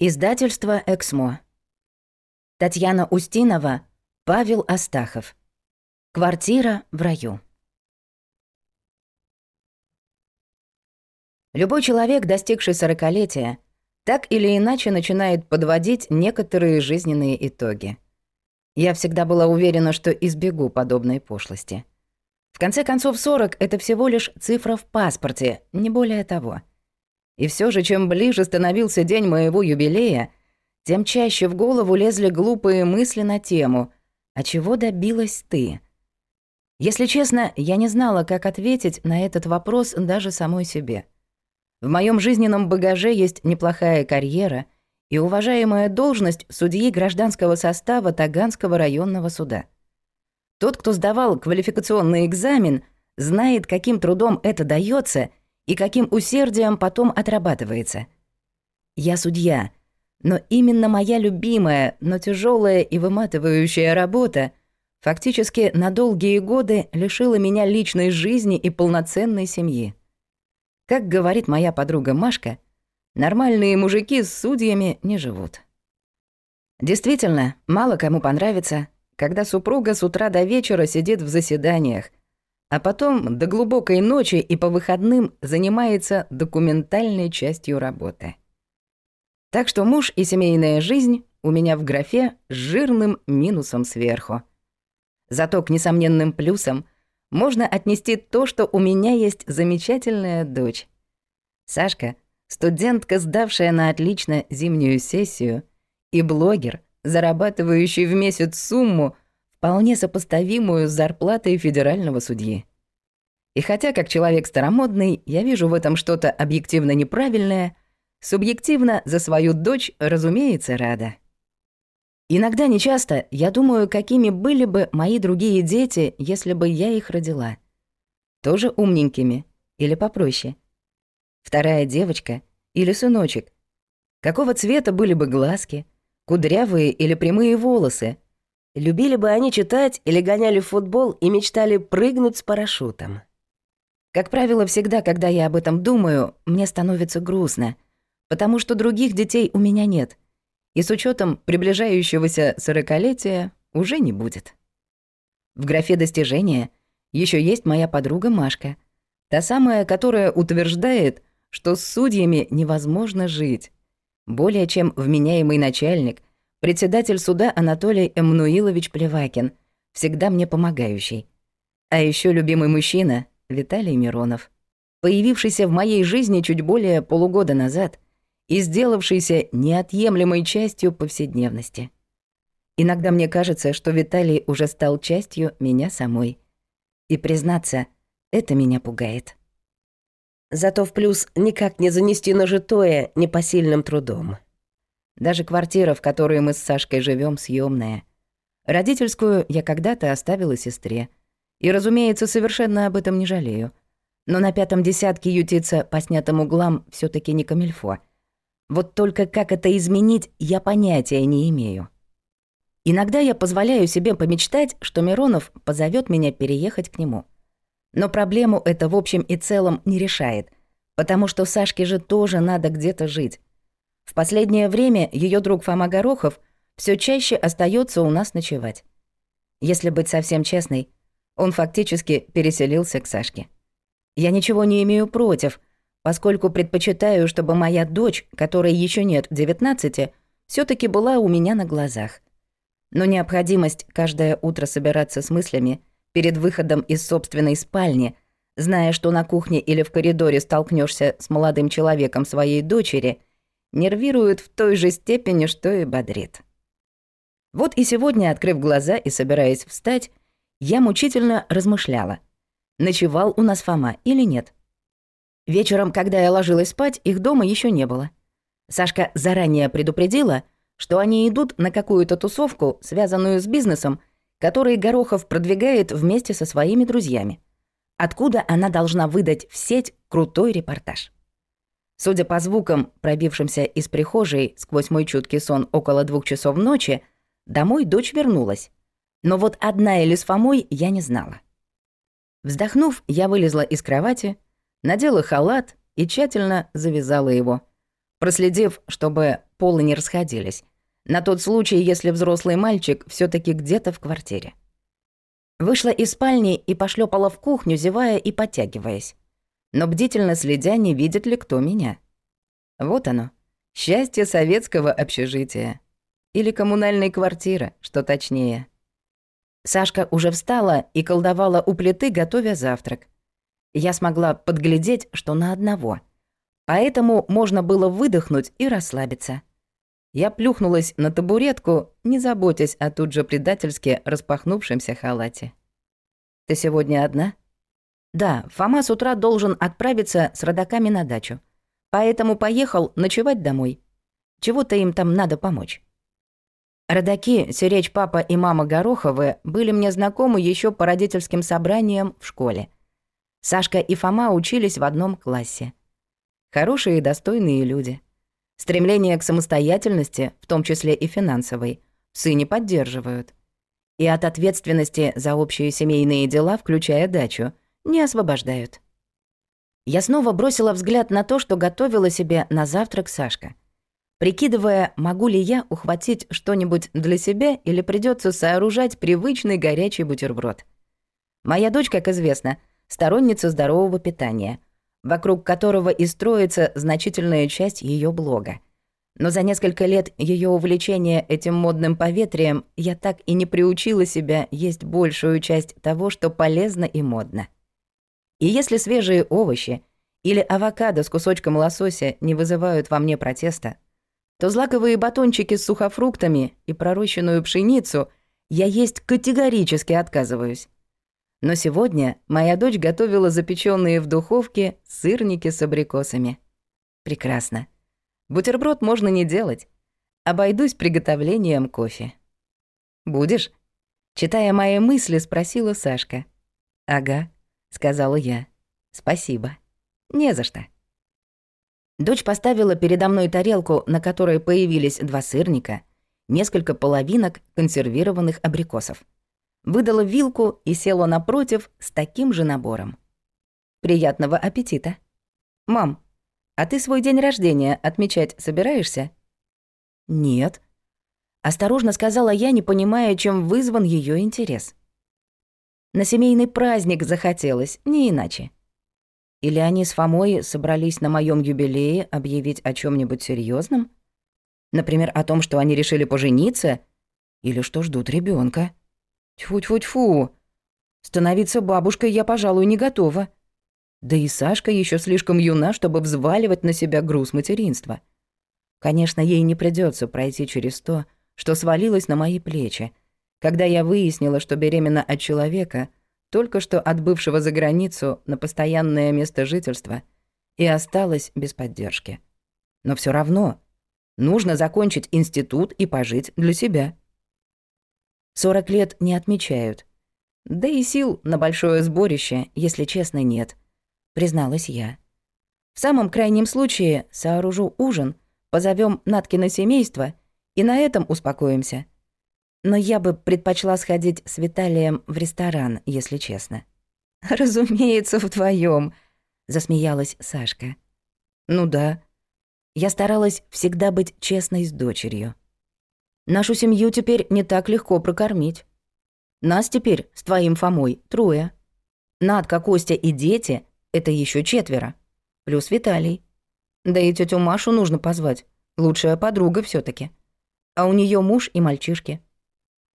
Издательство «Эксмо». Татьяна Устинова, Павел Астахов. Квартира в раю. Любой человек, достигший сорокалетия, так или иначе начинает подводить некоторые жизненные итоги. Я всегда была уверена, что избегу подобной пошлости. В конце концов, 40 — это всего лишь цифра в паспорте, не более того — и все же, чем ближе становился день моего юбилея, тем чаще в голову лезли глупые мысли на тему «А чего добилась ты?». Если честно, я не знала, как ответить на этот вопрос даже самой себе. В моем жизненном багаже есть неплохая карьера и уважаемая должность судьи гражданского состава Таганского районного суда. Тот, кто сдавал квалификационный экзамен, знает, каким трудом это дается — и каким усердием потом отрабатывается. Я судья, но именно моя любимая, но тяжелая и выматывающая работа фактически на долгие годы лишила меня личной жизни и полноценной семьи. Как говорит моя подруга Машка, нормальные мужики с судьями не живут. Действительно, мало кому понравится, когда супруга с утра до вечера сидит в заседаниях, а потом до глубокой ночи и по выходным занимается документальной частью работы. Так что муж и семейная жизнь у меня в графе с жирным минусом сверху. Зато к несомненным плюсам можно отнести то, что у меня есть замечательная дочь. Сашка — студентка, сдавшая на отлично зимнюю сессию, и блогер, зарабатывающий в месяц сумму — вполне сопоставимую с зарплатой федерального судьи. И хотя, как человек старомодный, я вижу в этом что-то объективно неправильное, субъективно за свою дочь, разумеется, рада. Иногда, нечасто, я думаю, какими были бы мои другие дети, если бы я их родила. Тоже умненькими или попроще. Вторая девочка или сыночек. Какого цвета были бы глазки, кудрявые или прямые волосы, Любили бы они читать или гоняли в футбол и мечтали прыгнуть с парашютом. Как правило, всегда, когда я об этом думаю, мне становится грустно, потому что других детей у меня нет, и с учетом приближающегося сорокалетия уже не будет. В графе достижения еще есть моя подруга Машка, та самая, которая утверждает, что с судьями невозможно жить. Более чем вменяемый начальник — Председатель суда Анатолий Эммануилович Плевакин, всегда мне помогающий. А еще любимый мужчина Виталий Миронов, появившийся в моей жизни чуть более полугода назад и сделавшийся неотъемлемой частью повседневности. Иногда мне кажется, что Виталий уже стал частью меня самой. И признаться, это меня пугает. Зато в плюс никак не занести нажитое непосильным трудом. Даже квартира, в которой мы с Сашкой живем, съемная. Родительскую я когда-то оставила сестре. И, разумеется, совершенно об этом не жалею. Но на пятом десятке ютиться по снятым углам все таки не камильфо. Вот только как это изменить, я понятия не имею. Иногда я позволяю себе помечтать, что Миронов позовет меня переехать к нему. Но проблему это в общем и целом не решает, потому что Сашке же тоже надо где-то жить. В последнее время ее друг Фома Горохов все чаще остается у нас ночевать. Если быть совсем честной, он фактически переселился к Сашке. Я ничего не имею против, поскольку предпочитаю, чтобы моя дочь, которой еще нет 19, все таки была у меня на глазах. Но необходимость каждое утро собираться с мыслями перед выходом из собственной спальни, зная, что на кухне или в коридоре столкнешься с молодым человеком своей дочери — нервирует в той же степени, что и бодрит. Вот и сегодня, открыв глаза и собираясь встать, я мучительно размышляла. Ночевал у нас Фома или нет? Вечером, когда я ложилась спать, их дома еще не было. Сашка заранее предупредила, что они идут на какую-то тусовку, связанную с бизнесом, который Горохов продвигает вместе со своими друзьями. Откуда она должна выдать в сеть крутой репортаж. Судя по звукам, пробившимся из прихожей сквозь мой чуткий сон около двух часов ночи, домой дочь вернулась. Но вот одна или с Фомой я не знала. Вздохнув, я вылезла из кровати, надела халат и тщательно завязала его, проследив, чтобы полы не расходились. На тот случай, если взрослый мальчик все таки где-то в квартире. Вышла из спальни и пошлепала в кухню, зевая и подтягиваясь. Но бдительно следя, не видит ли кто меня. Вот оно. Счастье советского общежития. Или коммунальной квартиры, что точнее. Сашка уже встала и колдовала у плиты, готовя завтрак. Я смогла подглядеть, что на одного. Поэтому можно было выдохнуть и расслабиться. Я плюхнулась на табуретку, не заботясь о тут же предательски распахнувшемся халате. «Ты сегодня одна?» «Да, Фома с утра должен отправиться с родаками на дачу. Поэтому поехал ночевать домой. Чего-то им там надо помочь». Родаки, Серечь папа и мама Гороховы, были мне знакомы еще по родительским собраниям в школе. Сашка и Фома учились в одном классе. Хорошие и достойные люди. Стремление к самостоятельности, в том числе и финансовой, сыне поддерживают. И от ответственности за общие семейные дела, включая дачу, не освобождают. Я снова бросила взгляд на то, что готовила себе на завтрак Сашка. Прикидывая, могу ли я ухватить что-нибудь для себя или придется сооружать привычный горячий бутерброд. Моя дочь, как известно, сторонница здорового питания — вокруг которого и строится значительная часть ее блога. Но за несколько лет ее увлечения этим модным поветрием я так и не приучила себя есть большую часть того, что полезно и модно. И если свежие овощи или авокадо с кусочком лосося не вызывают во мне протеста, то злаковые батончики с сухофруктами и пророщенную пшеницу я есть категорически отказываюсь. Но сегодня моя дочь готовила запеченные в духовке сырники с абрикосами. Прекрасно. Бутерброд можно не делать. Обойдусь приготовлением кофе. «Будешь?» Читая мои мысли, спросила Сашка. «Ага», — сказала я. «Спасибо. Не за что». Дочь поставила передо мной тарелку, на которой появились два сырника, несколько половинок консервированных абрикосов выдала вилку и села напротив с таким же набором. «Приятного аппетита!» «Мам, а ты свой день рождения отмечать собираешься?» «Нет», — осторожно сказала я, не понимая, чем вызван ее интерес. На семейный праздник захотелось, не иначе. Или они с Фомой собрались на моем юбилее объявить о чем нибудь серьезном? Например, о том, что они решили пожениться? Или что ждут ребенка? Тьфу-тьфу-тьфу. Становиться бабушкой я, пожалуй, не готова. Да и Сашка еще слишком юна, чтобы взваливать на себя груз материнства. Конечно, ей не придется пройти через то, что свалилось на мои плечи, когда я выяснила, что беременна от человека, только что отбывшего за границу на постоянное место жительства, и осталась без поддержки. Но все равно нужно закончить институт и пожить для себя. Сорок лет не отмечают. Да и сил на большое сборище, если честно, нет, призналась я. В самом крайнем случае сооружу ужин, позовем Наткино семейство и на этом успокоимся. Но я бы предпочла сходить с Виталием в ресторан, если честно. Разумеется, вдвоем, засмеялась Сашка. Ну да. Я старалась всегда быть честной с дочерью. Нашу семью теперь не так легко прокормить. Нас теперь с твоим Фомой трое. Надка, Костя и дети — это еще четверо. Плюс Виталий. Да и тетю Машу нужно позвать. Лучшая подруга все таки А у нее муж и мальчишки.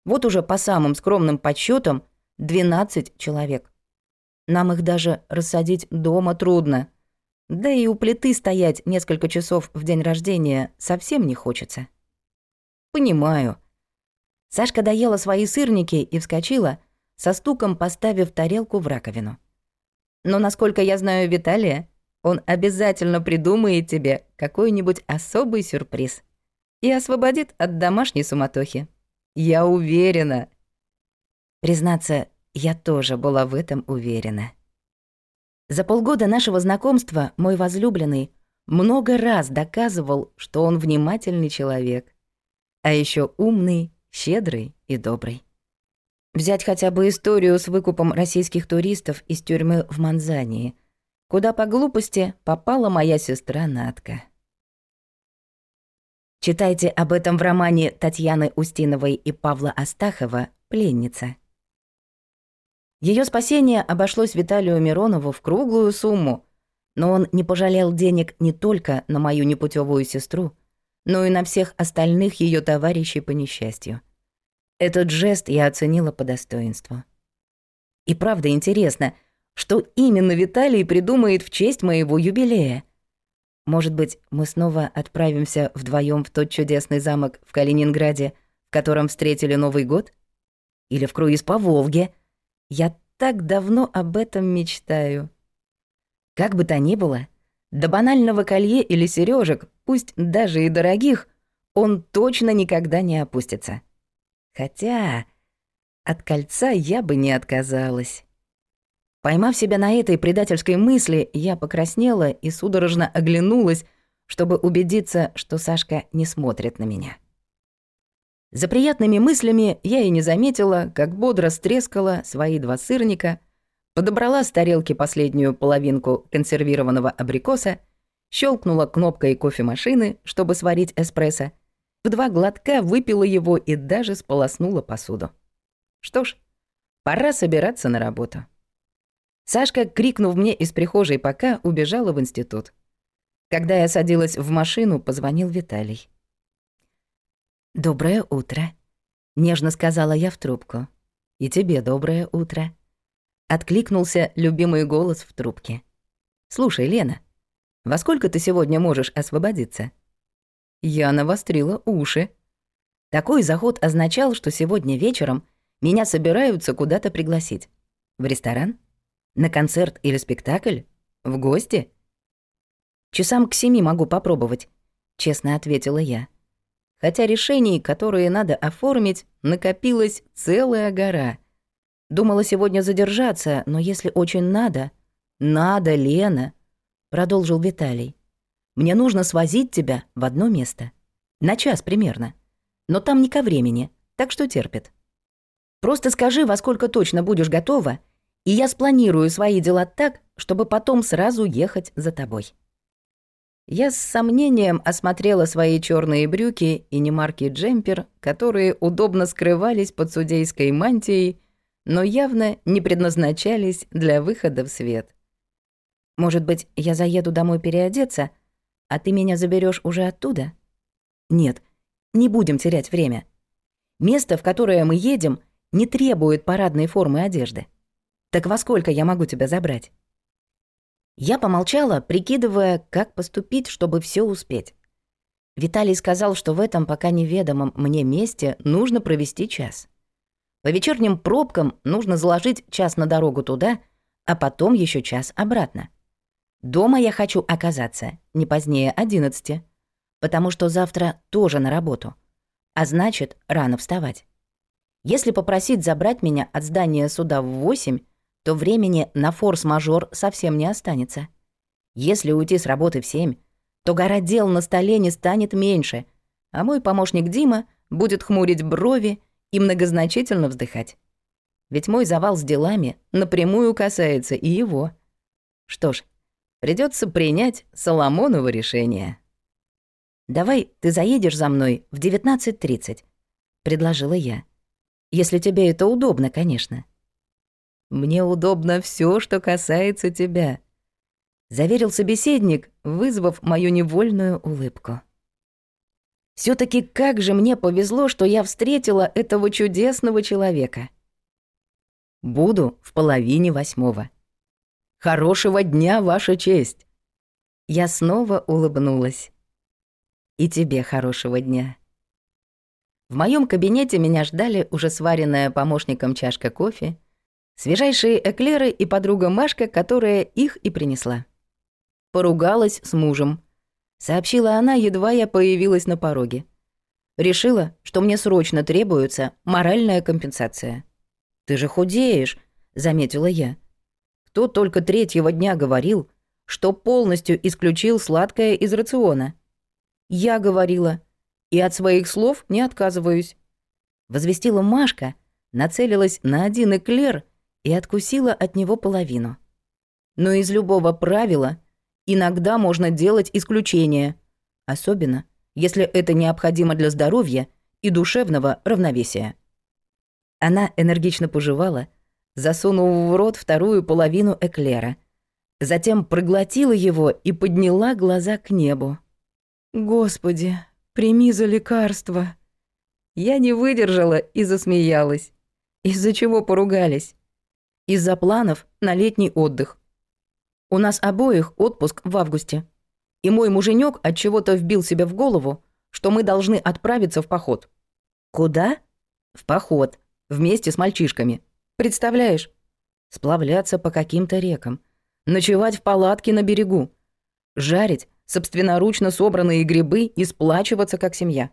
Вот уже по самым скромным подсчетам 12 человек. Нам их даже рассадить дома трудно. Да и у плиты стоять несколько часов в день рождения совсем не хочется. «Понимаю». Сашка доела свои сырники и вскочила, со стуком поставив тарелку в раковину. «Но насколько я знаю Виталия, он обязательно придумает тебе какой-нибудь особый сюрприз и освободит от домашней суматохи. Я уверена». Признаться, я тоже была в этом уверена. За полгода нашего знакомства мой возлюбленный много раз доказывал, что он внимательный человек — а еще умный, щедрый и добрый. Взять хотя бы историю с выкупом российских туристов из тюрьмы в Манзании, куда по глупости попала моя сестра Натка. Читайте об этом в романе Татьяны Устиновой и Павла Астахова «Пленница». Ее спасение обошлось Виталию Миронову в круглую сумму, но он не пожалел денег не только на мою непутевую сестру, но и на всех остальных ее товарищей по несчастью. Этот жест я оценила по достоинству. И правда интересно, что именно Виталий придумает в честь моего юбилея. Может быть, мы снова отправимся вдвоем в тот чудесный замок в Калининграде, в котором встретили Новый год? Или в круиз по Волге? Я так давно об этом мечтаю. Как бы то ни было, до банального колье или сережек, пусть даже и дорогих, он точно никогда не опустится. Хотя от кольца я бы не отказалась. Поймав себя на этой предательской мысли, я покраснела и судорожно оглянулась, чтобы убедиться, что Сашка не смотрит на меня. За приятными мыслями я и не заметила, как бодро стрескала свои два сырника, подобрала с тарелки последнюю половинку консервированного абрикоса, щелкнула кнопкой кофемашины, чтобы сварить эспрессо, в два глотка выпила его и даже сполоснула посуду. Что ж, пора собираться на работу. Сашка, крикнув мне из прихожей пока, убежала в институт. Когда я садилась в машину, позвонил Виталий. «Доброе утро», — нежно сказала я в трубку. «И тебе доброе утро». Откликнулся любимый голос в трубке. «Слушай, Лена, во сколько ты сегодня можешь освободиться?» Я навострила уши. Такой заход означал, что сегодня вечером меня собираются куда-то пригласить. В ресторан? На концерт или спектакль? В гости? Часам к семи могу попробовать, честно ответила я. Хотя решений, которые надо оформить, накопилась целая гора. Думала сегодня задержаться, но если очень надо... Надо, Лена, продолжил Виталий. Мне нужно свозить тебя в одно место. На час примерно. Но там не ко времени, так что терпит. Просто скажи, во сколько точно будешь готова, и я спланирую свои дела так, чтобы потом сразу ехать за тобой». Я с сомнением осмотрела свои черные брюки и немаркий джемпер, которые удобно скрывались под судейской мантией, но явно не предназначались для выхода в свет. «Может быть, я заеду домой переодеться, а ты меня заберешь уже оттуда?» «Нет, не будем терять время. Место, в которое мы едем, не требует парадной формы одежды. Так во сколько я могу тебя забрать?» Я помолчала, прикидывая, как поступить, чтобы все успеть. Виталий сказал, что в этом пока неведомом мне месте нужно провести час. По вечерним пробкам нужно заложить час на дорогу туда, а потом еще час обратно. Дома я хочу оказаться не позднее одиннадцати, потому что завтра тоже на работу, а значит, рано вставать. Если попросить забрать меня от здания суда в восемь, то времени на форс-мажор совсем не останется. Если уйти с работы в семь, то гора дел на столе не станет меньше, а мой помощник Дима будет хмурить брови и многозначительно вздыхать. Ведь мой завал с делами напрямую касается и его. Что ж, придется принять Соломоново решение. «Давай ты заедешь за мной в 19.30», — предложила я. «Если тебе это удобно, конечно». Мне удобно все, что касается тебя», — заверил собеседник, вызвав мою невольную улыбку. все таки как же мне повезло, что я встретила этого чудесного человека. Буду в половине восьмого. Хорошего дня, Ваша честь. Я снова улыбнулась. И тебе хорошего дня. В моем кабинете меня ждали уже сваренная помощником чашка кофе, Свежайшие эклеры и подруга Машка, которая их и принесла. Поругалась с мужем. Сообщила она, едва я появилась на пороге. Решила, что мне срочно требуется моральная компенсация. «Ты же худеешь», — заметила я. Кто только третьего дня говорил, что полностью исключил сладкое из рациона? Я говорила, и от своих слов не отказываюсь. Возвестила Машка, нацелилась на один эклер и откусила от него половину. Но из любого правила иногда можно делать исключение, особенно если это необходимо для здоровья и душевного равновесия. Она энергично пожевала, засунув в рот вторую половину эклера, затем проглотила его и подняла глаза к небу. «Господи, прими за лекарство!» Я не выдержала и засмеялась. Из-за чего поругались? Из-за планов на летний отдых. У нас обоих отпуск в августе. И мой муженек от чего-то вбил себе в голову, что мы должны отправиться в поход. Куда? В поход. Вместе с мальчишками. Представляешь? Сплавляться по каким-то рекам. Ночевать в палатке на берегу. Жарить собственноручно собранные грибы и сплачиваться как семья.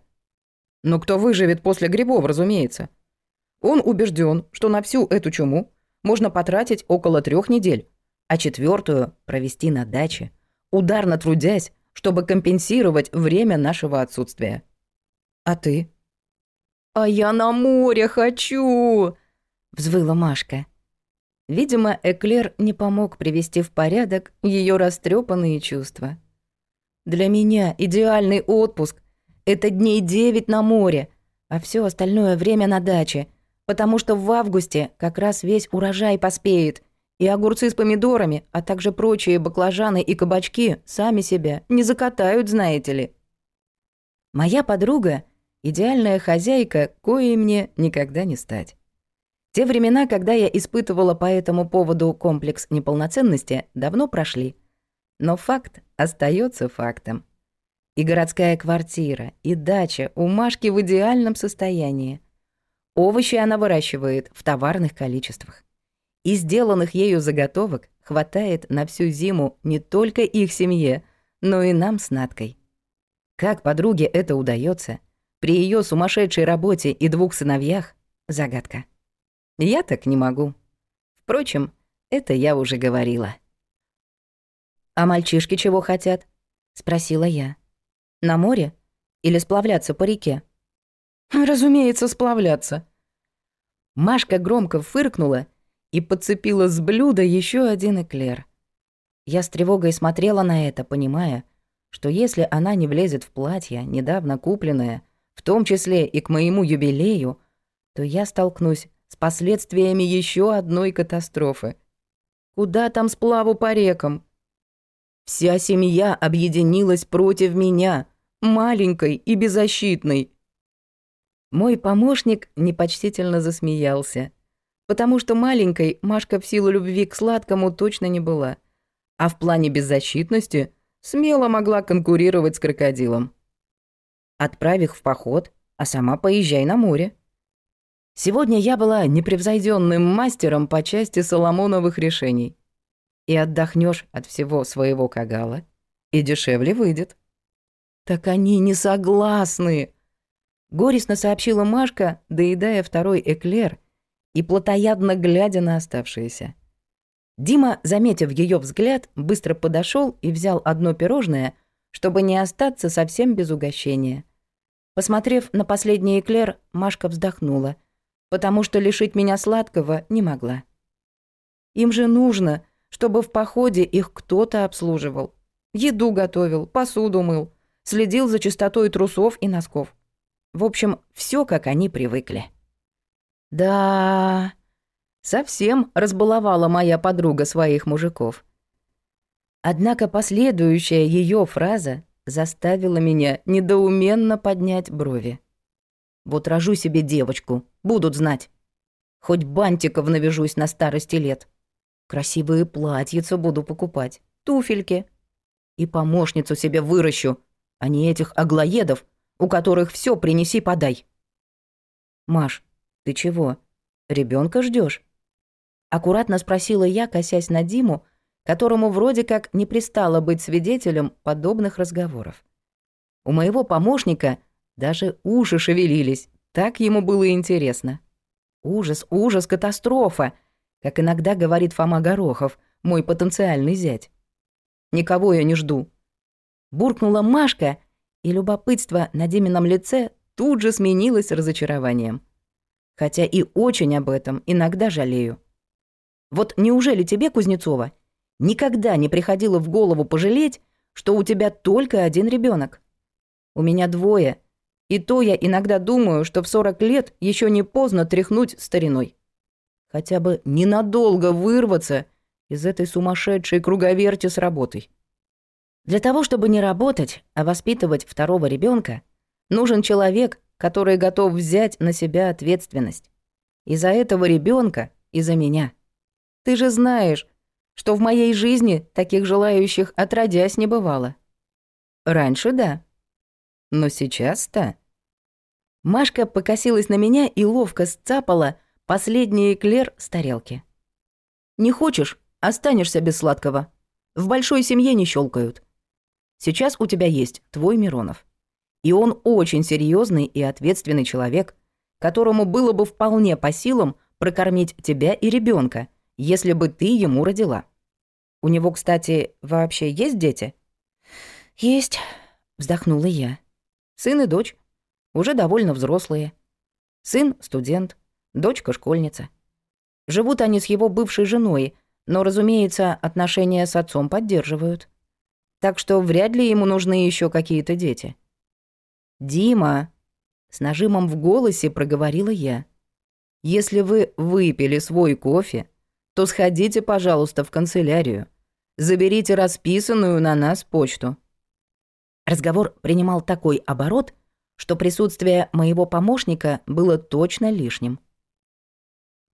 Но кто выживет после грибов, разумеется. Он убежден, что на всю эту чуму можно потратить около трех недель, а четвертую провести на даче, ударно трудясь, чтобы компенсировать время нашего отсутствия. А ты? «А я на море хочу!» — взвыла Машка. Видимо, Эклер не помог привести в порядок ее растрепанные чувства. «Для меня идеальный отпуск — это дней девять на море, а все остальное время на даче, потому что в августе как раз весь урожай поспеет, и огурцы с помидорами, а также прочие баклажаны и кабачки сами себя не закатают, знаете ли. Моя подруга — Идеальная хозяйка, коей мне никогда не стать. Те времена, когда я испытывала по этому поводу комплекс неполноценности, давно прошли. Но факт остается фактом. И городская квартира, и дача у Машки в идеальном состоянии. Овощи она выращивает в товарных количествах. И сделанных ею заготовок хватает на всю зиму не только их семье, но и нам с Надкой. Как подруге это удается, при ее сумасшедшей работе и двух сыновьях — загадка. Я так не могу. Впрочем, это я уже говорила. «А мальчишки чего хотят?» — спросила я. «На море? Или сплавляться по реке?» «Разумеется, сплавляться». Машка громко фыркнула и подцепила с блюда еще один эклер. Я с тревогой смотрела на это, понимая, что если она не влезет в платье, недавно купленное, в том числе и к моему юбилею, то я столкнусь с последствиями еще одной катастрофы. Куда там сплаву по рекам? Вся семья объединилась против меня, маленькой и беззащитной. Мой помощник непочтительно засмеялся, потому что маленькой Машка в силу любви к сладкому точно не была, а в плане беззащитности смело могла конкурировать с крокодилом. Отправь их в поход, а сама поезжай на море. Сегодня я была непревзойденным мастером по части соломоновых решений. И отдохнешь от всего своего кагала, и дешевле выйдет. Так они не согласны. Горестно сообщила Машка, доедая второй эклер и плотоядно глядя на оставшиеся. Дима, заметив ее взгляд, быстро подошел и взял одно пирожное — чтобы не остаться совсем без угощения. Посмотрев на последний эклер, Машка вздохнула, потому что лишить меня сладкого не могла. Им же нужно, чтобы в походе их кто-то обслуживал. Еду готовил, посуду мыл, следил за чистотой трусов и носков. В общем, все как они привыкли. Да, совсем разбаловала моя подруга своих мужиков. Однако последующая ее фраза заставила меня недоуменно поднять брови. «Вот рожу себе девочку, будут знать. Хоть бантиков навяжусь на старости лет. Красивые платьица буду покупать, туфельки. И помощницу себе выращу, а не этих аглоедов, у которых все принеси подай». «Маш, ты чего, ребенка ждешь? Аккуратно спросила я, косясь на Диму, которому вроде как не пристало быть свидетелем подобных разговоров. У моего помощника даже уши шевелились, так ему было интересно. Ужас, ужас, катастрофа, как иногда говорит Фома Горохов, мой потенциальный зять. Никого я не жду. Буркнула Машка, и любопытство на Димином лице тут же сменилось разочарованием. Хотя и очень об этом иногда жалею. Вот неужели тебе, Кузнецова, Никогда не приходило в голову пожалеть, что у тебя только один ребенок. У меня двое, и то я иногда думаю, что в 40 лет еще не поздно тряхнуть стариной. Хотя бы ненадолго вырваться из этой сумасшедшей круговерти с работой. Для того, чтобы не работать, а воспитывать второго ребенка, нужен человек, который готов взять на себя ответственность. И за этого ребенка, и за меня. Ты же знаешь, что в моей жизни таких желающих отродясь не бывало. Раньше да. Но сейчас-то... Машка покосилась на меня и ловко сцапала последний эклер с тарелки. «Не хочешь? Останешься без сладкого. В большой семье не щелкают. Сейчас у тебя есть твой Миронов. И он очень серьезный и ответственный человек, которому было бы вполне по силам прокормить тебя и ребенка, если бы ты ему родила. У него, кстати, вообще есть дети? Есть, вздохнула я. Сын и дочь. Уже довольно взрослые. Сын — студент, дочка — школьница. Живут они с его бывшей женой, но, разумеется, отношения с отцом поддерживают. Так что вряд ли ему нужны еще какие-то дети. «Дима!» — с нажимом в голосе проговорила я. «Если вы выпили свой кофе, то сходите, пожалуйста, в канцелярию. Заберите расписанную на нас почту». Разговор принимал такой оборот, что присутствие моего помощника было точно лишним.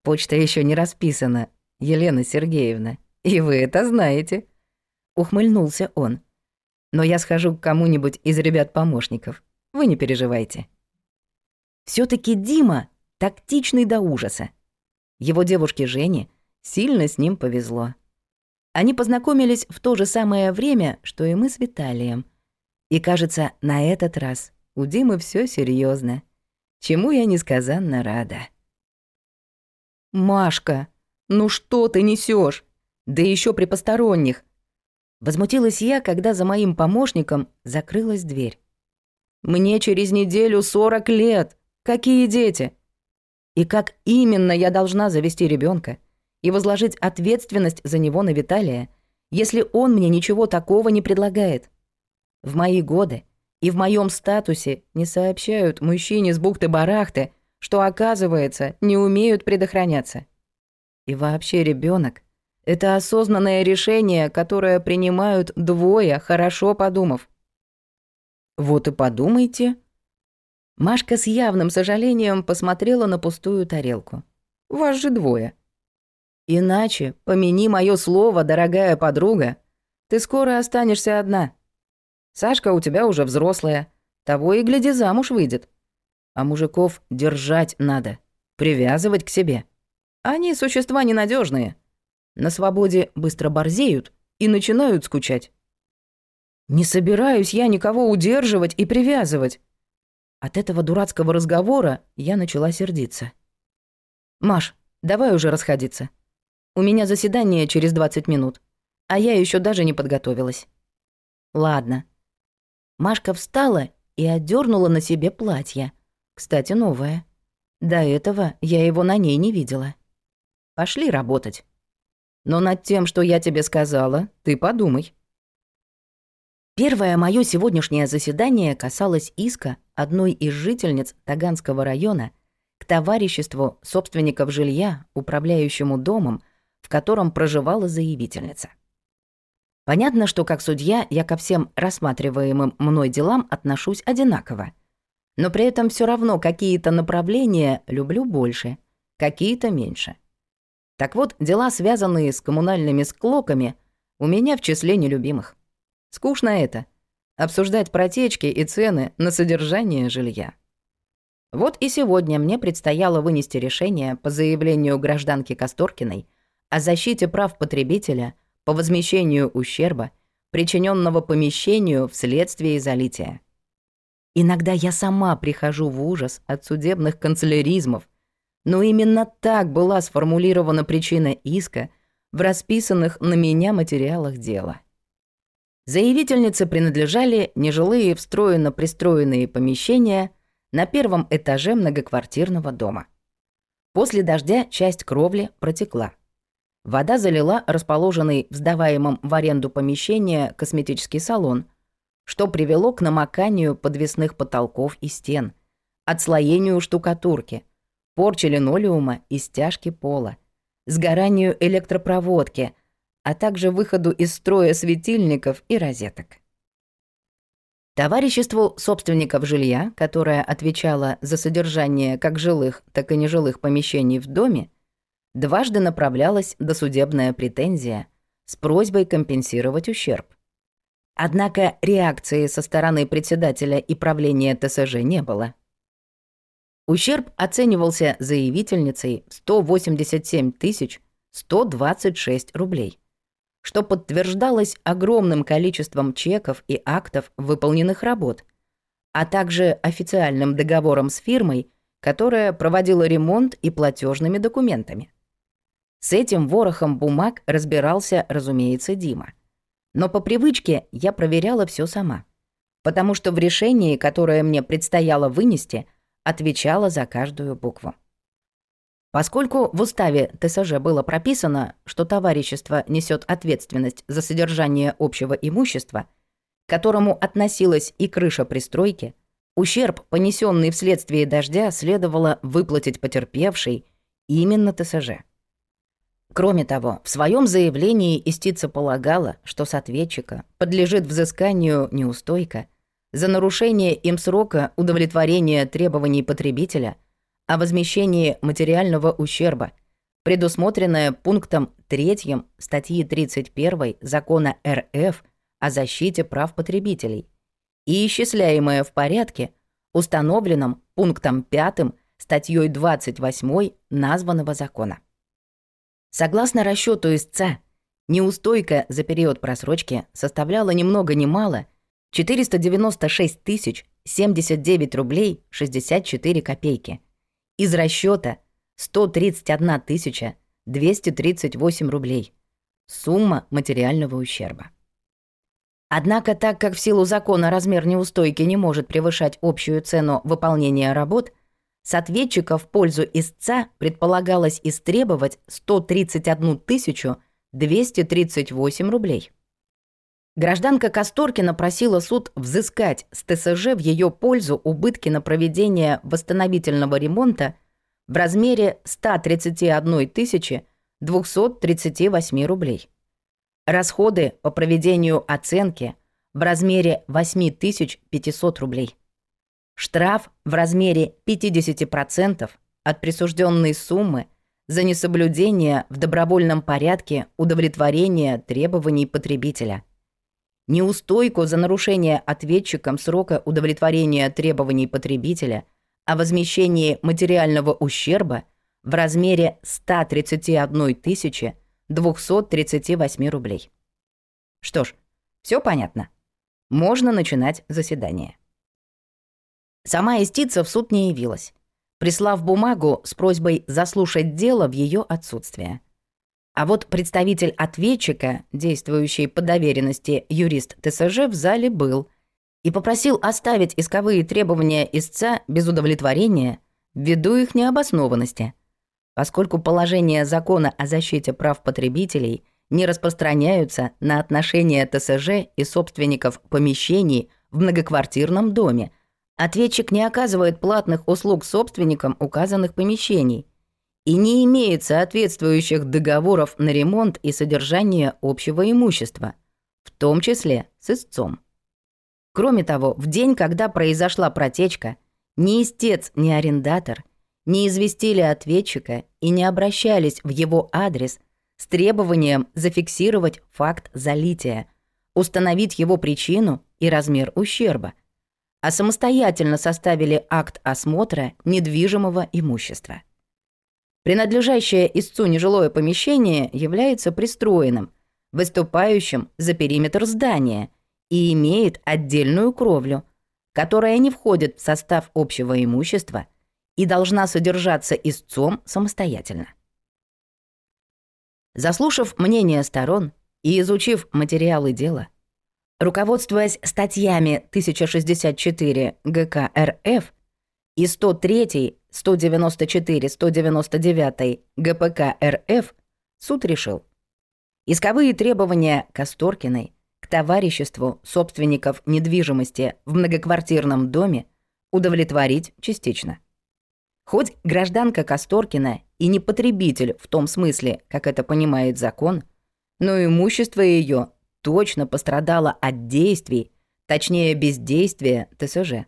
«Почта еще не расписана, Елена Сергеевна, и вы это знаете», — ухмыльнулся он. «Но я схожу к кому-нибудь из ребят-помощников. Вы не переживайте. все таки Дима тактичный до ужаса. Его девушке Жене сильно с ним повезло. Они познакомились в то же самое время, что и мы с Виталием. И, кажется, на этот раз у Димы все серьезно, чему я несказанно рада. «Машка, ну что ты несешь? Да еще при посторонних!» Возмутилась я, когда за моим помощником закрылась дверь. Мне через неделю 40 лет. Какие дети? И как именно я должна завести ребенка и возложить ответственность за него на Виталия, если он мне ничего такого не предлагает? В мои годы и в моем статусе не сообщают мужчине с бухты-барахты, что, оказывается, не умеют предохраняться. И вообще ребенок это осознанное решение, которое принимают двое, хорошо подумав. Вот и подумайте. Машка с явным сожалением посмотрела на пустую тарелку. Вас же двое. Иначе, помяни мое слово, дорогая подруга, ты скоро останешься одна. Сашка у тебя уже взрослая, того и гляди замуж выйдет. А мужиков держать надо, привязывать к себе. Они существа ненадежные. На свободе быстро борзеют и начинают скучать. Не собираюсь я никого удерживать и привязывать. От этого дурацкого разговора я начала сердиться. «Маш, давай уже расходиться. У меня заседание через 20 минут, а я еще даже не подготовилась». «Ладно». Машка встала и отдернула на себе платье. Кстати, новое. До этого я его на ней не видела. Пошли работать. Но над тем, что я тебе сказала, ты подумай. Первое мое сегодняшнее заседание касалось иска одной из жительниц Таганского района к товариществу собственников жилья, управляющему домом, в котором проживала заявительница. Понятно, что как судья я ко всем рассматриваемым мной делам отношусь одинаково. Но при этом все равно какие-то направления люблю больше, какие-то меньше. Так вот, дела, связанные с коммунальными склоками, у меня в числе нелюбимых. Скучно это. Обсуждать протечки и цены на содержание жилья. Вот и сегодня мне предстояло вынести решение по заявлению гражданки Косторкиной о защите прав потребителя по возмещению ущерба, причиненного помещению вследствие залития. Иногда я сама прихожу в ужас от судебных канцеляризмов, но именно так была сформулирована причина иска в расписанных на меня материалах дела. Заявительнице принадлежали нежилые встроенно пристроенные помещения на первом этаже многоквартирного дома. После дождя часть кровли протекла. Вода залила расположенный в сдаваемом в аренду помещение косметический салон. что привело к намоканию подвесных потолков и стен, отслоению штукатурки, порче линолеума и стяжке пола, сгоранию электропроводки, а также выходу из строя светильников и розеток. Товариществу собственников жилья, которое отвечало за содержание как жилых, так и нежилых помещений в доме, дважды направлялась досудебная претензия с просьбой компенсировать ущерб. Однако реакции со стороны председателя и правления ТСЖ не было. Ущерб оценивался заявительницей 187 126 рублей, что подтверждалось огромным количеством чеков и актов выполненных работ, а также официальным договором с фирмой, которая проводила ремонт и платежными документами. С этим ворохом бумаг разбирался, разумеется, Дима. Но по привычке я проверяла все сама, потому что в решении, которое мне предстояло вынести, отвечала за каждую букву. Поскольку в уставе ТСЖ было прописано, что товарищество несет ответственность за содержание общего имущества, к которому относилась и крыша пристройки, ущерб, понесенный вследствие дождя, следовало выплатить потерпевшей именно ТСЖ. Кроме того, в своем заявлении истица полагала, что с ответчика подлежит взысканию неустойка за нарушение им срока удовлетворения требований потребителя о возмещении материального ущерба, предусмотренное пунктом 3 статьи 31 Закона РФ о защите прав потребителей и исчисляемое в порядке, установленном пунктом 5 статьей 28 названного закона. Согласно расчету истца, неустойка за период просрочки составляла ни много ни мало 496 тысяч 79 рублей 64 копейки. Из расчета 131 тысяча 238 рублей. Сумма материального ущерба. Однако, так как в силу закона размер неустойки не может превышать общую цену выполнения работ, с ответчика в пользу истца предполагалось истребовать 131 тысячу 238 рублей. Гражданка Касторкина просила суд взыскать с ТСЖ в ее пользу убытки на проведение восстановительного ремонта в размере 131 тысячи 238 рублей. Расходы по проведению оценки в размере 8500 рублей. Штраф в размере 50% от присужденной суммы за несоблюдение в добровольном порядке удовлетворения требований потребителя. Неустойку за нарушение ответчиком срока удовлетворения требований потребителя о возмещении материального ущерба в размере 131 238 рублей. Что ж, все понятно. Можно начинать заседание. Сама истица в суд не явилась, прислав бумагу с просьбой заслушать дело в ее отсутствие. А вот представитель ответчика, действующий по доверенности юрист ТСЖ, в зале был и попросил оставить исковые требования истца без удовлетворения ввиду их необоснованности, поскольку положения закона о защите прав потребителей не распространяются на отношения ТСЖ и собственников помещений в многоквартирном доме – Ответчик не оказывает платных услуг собственникам указанных помещений и не имеет соответствующих договоров на ремонт и содержание общего имущества, в том числе с истцом. Кроме того, в день, когда произошла протечка, ни истец, ни арендатор не известили ответчика и не обращались в его адрес с требованием зафиксировать факт залития, установить его причину и размер ущерба – а самостоятельно составили акт осмотра недвижимого имущества. Принадлежащее истцу нежилое помещение является пристроенным, выступающим за периметр здания и имеет отдельную кровлю, которая не входит в состав общего имущества и должна содержаться истцом самостоятельно. Заслушав мнение сторон и изучив материалы дела, Руководствуясь статьями 1064 ГК РФ и 103, 194, 199 ГПК РФ, суд решил. Исковые требования Касторкиной к товариществу собственников недвижимости в многоквартирном доме удовлетворить частично. Хоть гражданка Касторкина и не потребитель в том смысле, как это понимает закон, но имущество ее точно пострадало от действий, точнее бездействия ТСЖ.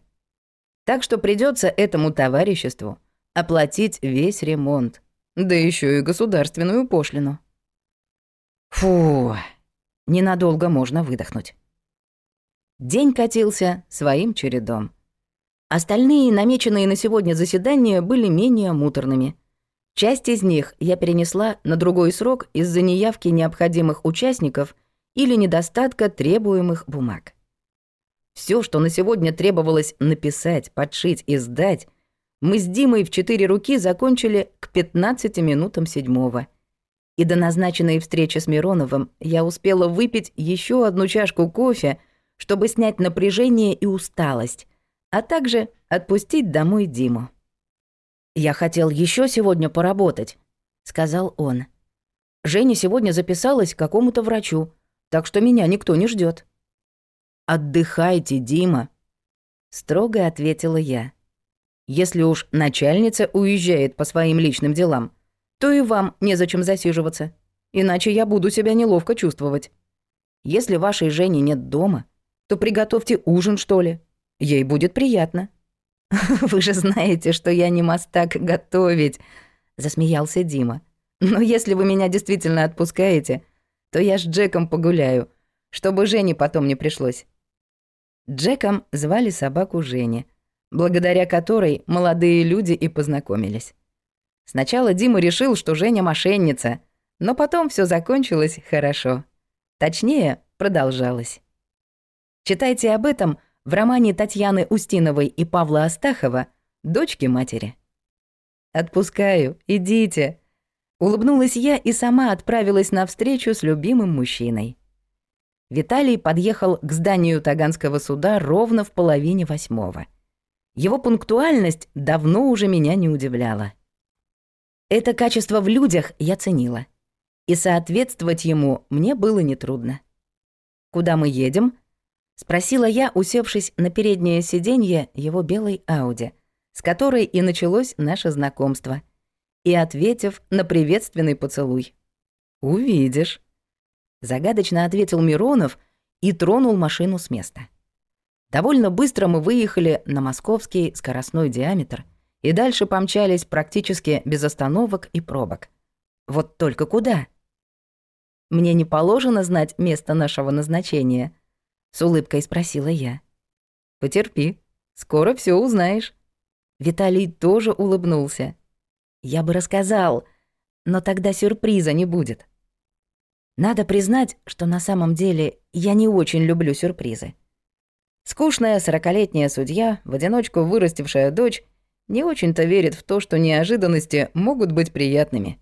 Так что придется этому товариществу оплатить весь ремонт, да еще и государственную пошлину. Фу, ненадолго можно выдохнуть. День катился своим чередом. Остальные намеченные на сегодня заседания были менее муторными. Часть из них я перенесла на другой срок из-за неявки необходимых участников или недостатка требуемых бумаг. Все, что на сегодня требовалось написать, подшить и сдать, мы с Димой в четыре руки закончили к 15 минутам седьмого. И до назначенной встречи с Мироновым я успела выпить еще одну чашку кофе, чтобы снять напряжение и усталость, а также отпустить домой Диму. «Я хотел еще сегодня поработать», — сказал он. «Женя сегодня записалась к какому-то врачу, так что меня никто не ждет. «Отдыхайте, Дима», — строго ответила я. «Если уж начальница уезжает по своим личным делам, то и вам незачем засиживаться, иначе я буду себя неловко чувствовать. Если вашей Жени нет дома, то приготовьте ужин, что ли. Ей будет приятно». «Вы же знаете, что я не мастак готовить», — засмеялся Дима. «Но если вы меня действительно отпускаете, то я с Джеком погуляю, чтобы Жене потом не пришлось. Джеком звали собаку Жени, благодаря которой молодые люди и познакомились. Сначала Дима решил, что Женя мошенница, но потом все закончилось хорошо. Точнее, продолжалось. Читайте об этом в романе Татьяны Устиновой и Павла Астахова «Дочки матери». «Отпускаю, идите», — улыбнулась я и сама отправилась на встречу с любимым мужчиной. Виталий подъехал к зданию Таганского суда ровно в половине восьмого. Его пунктуальность давно уже меня не удивляла. Это качество в людях я ценила. И соответствовать ему мне было нетрудно. «Куда мы едем?» — спросила я, усевшись на переднее сиденье его белой Ауди, с которой и началось наше знакомство, и ответив на приветственный поцелуй. «Увидишь». Загадочно ответил Миронов и тронул машину с места. Довольно быстро мы выехали на московский скоростной диаметр и дальше помчались практически без остановок и пробок. Вот только куда? Мне не положено знать место нашего назначения, с улыбкой спросила я. Потерпи, скоро все узнаешь. Виталий тоже улыбнулся. Я бы рассказал, но тогда сюрприза не будет. Надо признать, что на самом деле я не очень люблю сюрпризы. Скучная сорокалетняя судья, в одиночку вырастившая дочь, не очень-то верит в то, что неожиданности могут быть приятными.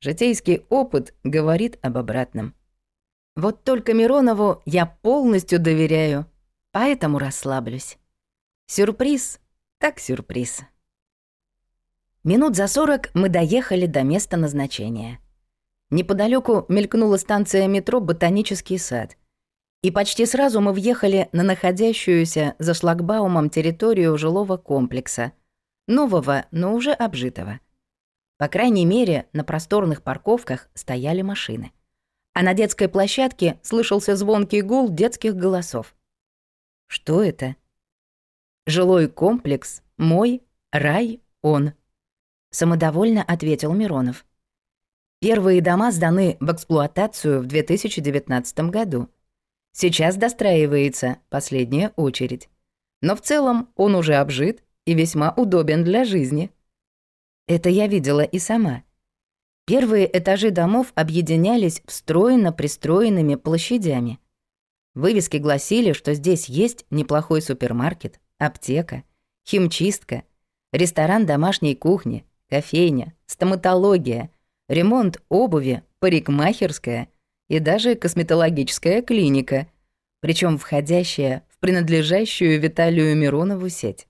Житейский опыт говорит об обратном. Вот только Миронову я полностью доверяю, поэтому расслаблюсь. Сюрприз, так сюрприз. Минут за сорок мы доехали до места назначения — Неподалеку мелькнула станция метро «Ботанический сад». И почти сразу мы въехали на находящуюся за шлагбаумом территорию жилого комплекса. Нового, но уже обжитого. По крайней мере, на просторных парковках стояли машины. А на детской площадке слышался звонкий гул детских голосов. Что это? Жилой комплекс, мой, рай, он. Самодовольно ответил Миронов. Первые дома сданы в эксплуатацию в 2019 году. Сейчас достраивается последняя очередь. Но в целом он уже обжит и весьма удобен для жизни. Это я видела и сама. Первые этажи домов объединялись встроенно пристроенными площадями. Вывески гласили, что здесь есть неплохой супермаркет, аптека, химчистка, ресторан домашней кухни, кофейня, стоматология — ремонт обуви, парикмахерская и даже косметологическая клиника, причем входящая в принадлежащую Виталию Миронову сеть.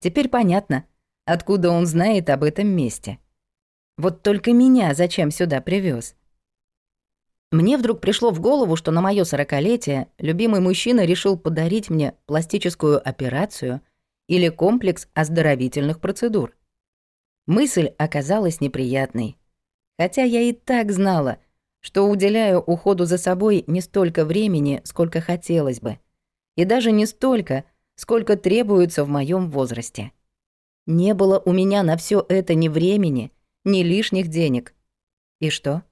Теперь понятно, откуда он знает об этом месте. Вот только меня зачем сюда привез? Мне вдруг пришло в голову, что на моё сорокалетие любимый мужчина решил подарить мне пластическую операцию или комплекс оздоровительных процедур. Мысль оказалась неприятной. Хотя я и так знала, что уделяю уходу за собой не столько времени, сколько хотелось бы. И даже не столько, сколько требуется в моем возрасте. Не было у меня на все это ни времени, ни лишних денег. И что?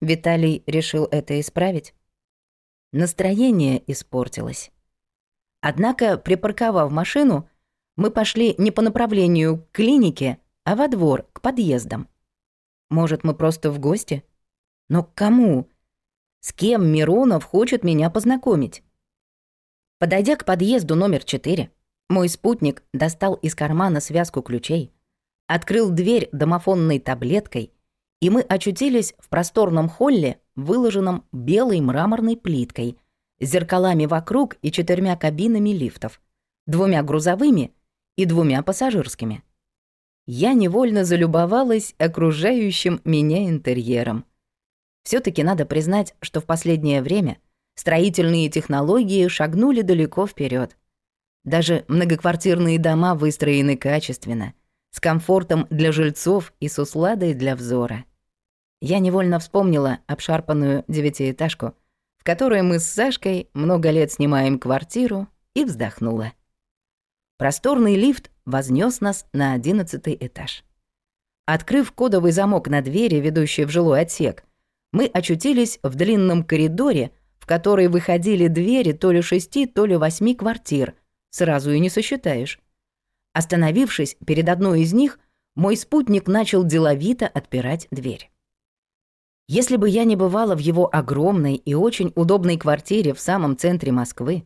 Виталий решил это исправить? Настроение испортилось. Однако, припарковав машину, мы пошли не по направлению к клинике, а во двор, к подъездам. Может, мы просто в гости? Но к кому? С кем Миронов хочет меня познакомить? Подойдя к подъезду номер 4, мой спутник достал из кармана связку ключей, открыл дверь домофонной таблеткой, и мы очутились в просторном холле, выложенном белой мраморной плиткой, с зеркалами вокруг и четырьмя кабинами лифтов, двумя грузовыми и двумя пассажирскими я невольно залюбовалась окружающим меня интерьером. все таки надо признать, что в последнее время строительные технологии шагнули далеко вперед. Даже многоквартирные дома выстроены качественно, с комфортом для жильцов и с усладой для взора. Я невольно вспомнила обшарпанную девятиэтажку, в которой мы с Сашкой много лет снимаем квартиру, и вздохнула. Просторный лифт вознес нас на одиннадцатый этаж. Открыв кодовый замок на двери, ведущей в жилой отсек, мы очутились в длинном коридоре, в который выходили двери то ли шести, то ли восьми квартир, сразу и не сосчитаешь. Остановившись перед одной из них, мой спутник начал деловито отпирать дверь. Если бы я не бывала в его огромной и очень удобной квартире в самом центре Москвы,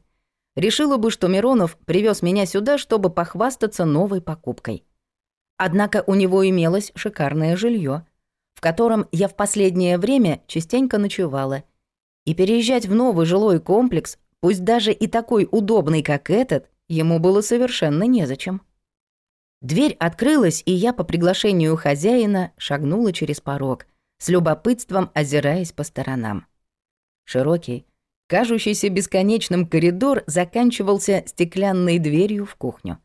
решила бы, что Миронов привез меня сюда, чтобы похвастаться новой покупкой. Однако у него имелось шикарное жилье, в котором я в последнее время частенько ночевала. И переезжать в новый жилой комплекс, пусть даже и такой удобный, как этот, ему было совершенно незачем. Дверь открылась, и я по приглашению хозяина шагнула через порог, с любопытством озираясь по сторонам. Широкий, Кажущийся бесконечным коридор заканчивался стеклянной дверью в кухню.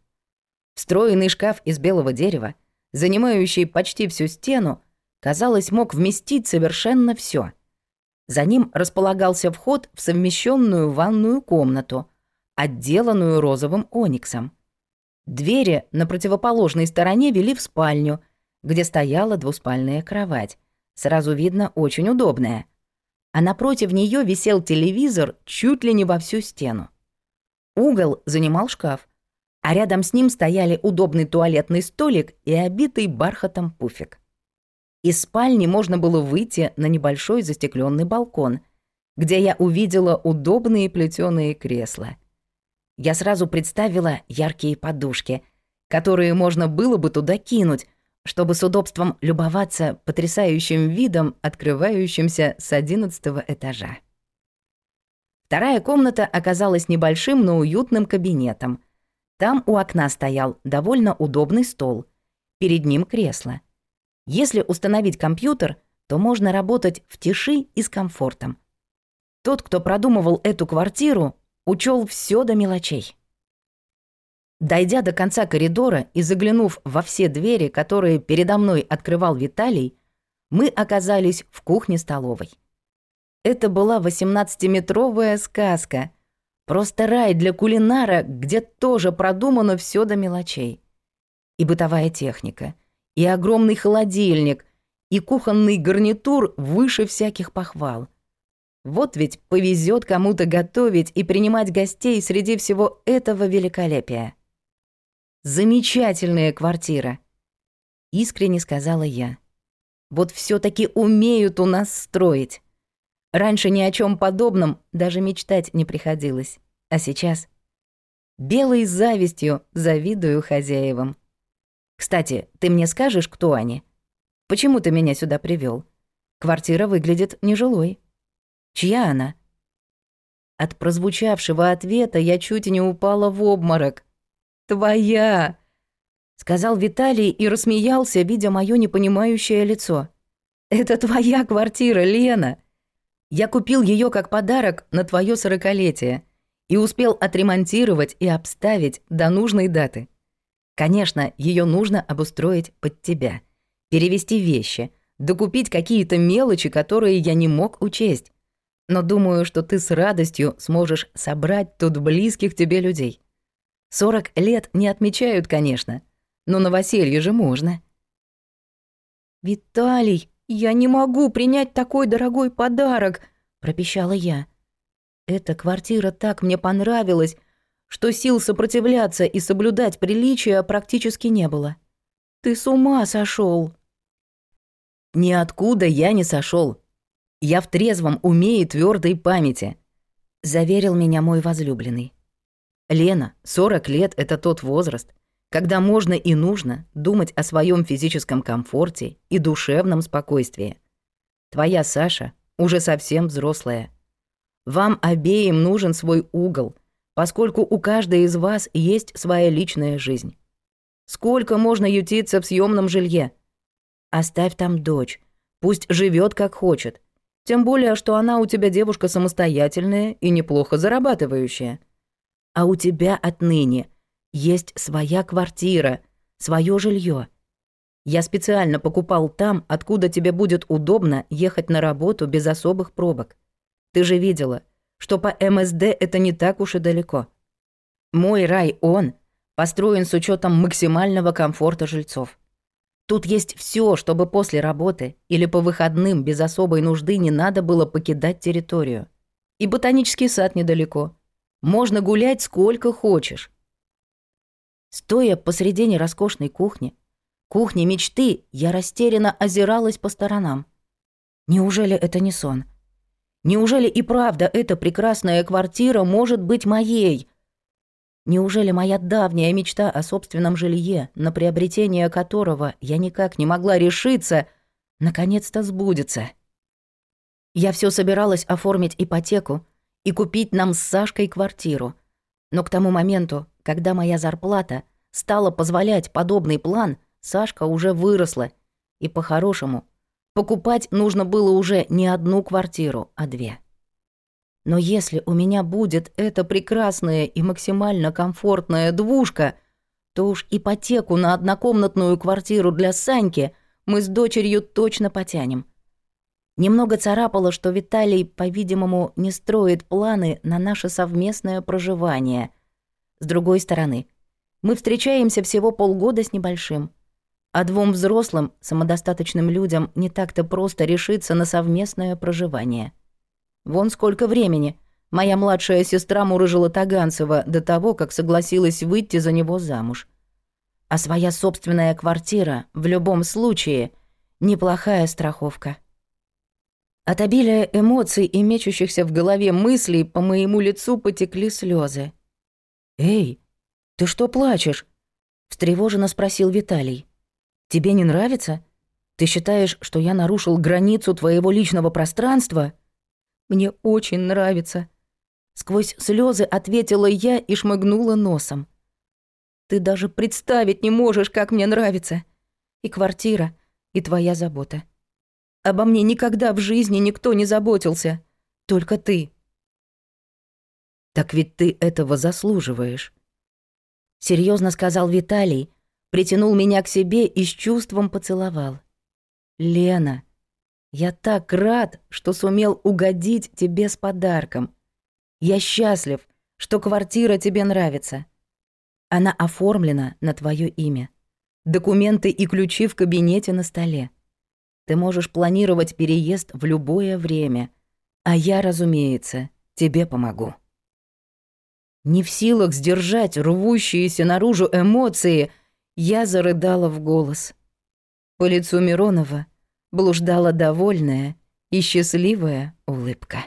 Встроенный шкаф из белого дерева, занимающий почти всю стену, казалось, мог вместить совершенно все. За ним располагался вход в совмещенную ванную комнату, отделанную розовым ониксом. Двери на противоположной стороне вели в спальню, где стояла двуспальная кровать. Сразу видно, очень удобная а напротив нее висел телевизор чуть ли не во всю стену. Угол занимал шкаф, а рядом с ним стояли удобный туалетный столик и обитый бархатом пуфик. Из спальни можно было выйти на небольшой застекленный балкон, где я увидела удобные плетеные кресла. Я сразу представила яркие подушки, которые можно было бы туда кинуть, чтобы с удобством любоваться потрясающим видом, открывающимся с одиннадцатого этажа. Вторая комната оказалась небольшим, но уютным кабинетом. Там у окна стоял довольно удобный стол. Перед ним кресло. Если установить компьютер, то можно работать в тиши и с комфортом. Тот, кто продумывал эту квартиру, учел все до мелочей. Дойдя до конца коридора и заглянув во все двери, которые передо мной открывал Виталий, мы оказались в кухне-столовой. Это была 18-метровая сказка. Просто рай для кулинара, где тоже продумано все до мелочей. И бытовая техника, и огромный холодильник, и кухонный гарнитур выше всяких похвал. Вот ведь повезет кому-то готовить и принимать гостей среди всего этого великолепия. Замечательная квартира, искренне сказала я. Вот все таки умеют у нас строить. Раньше ни о чем подобном даже мечтать не приходилось. А сейчас белой завистью завидую хозяевам. Кстати, ты мне скажешь, кто они? Почему ты меня сюда привел? Квартира выглядит нежилой. Чья она? От прозвучавшего ответа я чуть не упала в обморок. «Твоя!» — сказал Виталий и рассмеялся, видя моё непонимающее лицо. «Это твоя квартира, Лена. Я купил ее как подарок на твое сорокалетие и успел отремонтировать и обставить до нужной даты. Конечно, ее нужно обустроить под тебя, перевести вещи, докупить какие-то мелочи, которые я не мог учесть. Но думаю, что ты с радостью сможешь собрать тут близких тебе людей. 40 лет не отмечают, конечно, но новоселье же можно. «Виталий, я не могу принять такой дорогой подарок», — пропищала я. Эта квартира так мне понравилась, что сил сопротивляться и соблюдать приличия практически не было. Ты с ума сошел. Ниоткуда я не сошел. Я в трезвом уме и твердой памяти, заверил меня мой возлюбленный. Лена, 40 лет — это тот возраст, когда можно и нужно думать о своем физическом комфорте и душевном спокойствии. Твоя Саша уже совсем взрослая. Вам обеим нужен свой угол, поскольку у каждой из вас есть своя личная жизнь. Сколько можно ютиться в съемном жилье? Оставь там дочь, пусть живет как хочет. Тем более, что она у тебя девушка самостоятельная и неплохо зарабатывающая а у тебя отныне есть своя квартира, свое жилье. Я специально покупал там, откуда тебе будет удобно ехать на работу без особых пробок. Ты же видела, что по МСД это не так уж и далеко. Мой рай он построен с учетом максимального комфорта жильцов. Тут есть все, чтобы после работы или по выходным без особой нужды не надо было покидать территорию. И ботанический сад недалеко. Можно гулять сколько хочешь. Стоя посредине роскошной кухни, кухни мечты, я растерянно озиралась по сторонам. Неужели это не сон? Неужели и правда эта прекрасная квартира может быть моей? Неужели моя давняя мечта о собственном жилье, на приобретение которого я никак не могла решиться, наконец-то сбудется? Я все собиралась оформить ипотеку, и купить нам с Сашкой квартиру. Но к тому моменту, когда моя зарплата стала позволять подобный план, Сашка уже выросла, и по-хорошему покупать нужно было уже не одну квартиру, а две. Но если у меня будет эта прекрасная и максимально комфортная двушка, то уж ипотеку на однокомнатную квартиру для Саньки мы с дочерью точно потянем. Немного царапало, что Виталий, по-видимому, не строит планы на наше совместное проживание. С другой стороны, мы встречаемся всего полгода с небольшим. А двум взрослым, самодостаточным людям не так-то просто решиться на совместное проживание. Вон сколько времени моя младшая сестра мурыжила Таганцева до того, как согласилась выйти за него замуж. А своя собственная квартира в любом случае неплохая страховка. От обилия эмоций и мечущихся в голове мыслей по моему лицу потекли слезы. «Эй, ты что плачешь?» — встревоженно спросил Виталий. «Тебе не нравится? Ты считаешь, что я нарушил границу твоего личного пространства?» «Мне очень нравится», — сквозь слезы ответила я и шмыгнула носом. «Ты даже представить не можешь, как мне нравится. И квартира, и твоя забота. Обо мне никогда в жизни никто не заботился. Только ты. Так ведь ты этого заслуживаешь. Серьезно сказал Виталий, притянул меня к себе и с чувством поцеловал. Лена, я так рад, что сумел угодить тебе с подарком. Я счастлив, что квартира тебе нравится. Она оформлена на твое имя. Документы и ключи в кабинете на столе. Ты можешь планировать переезд в любое время, а я, разумеется, тебе помогу. Не в силах сдержать рвущиеся наружу эмоции, я зарыдала в голос. По лицу Миронова блуждала довольная и счастливая улыбка.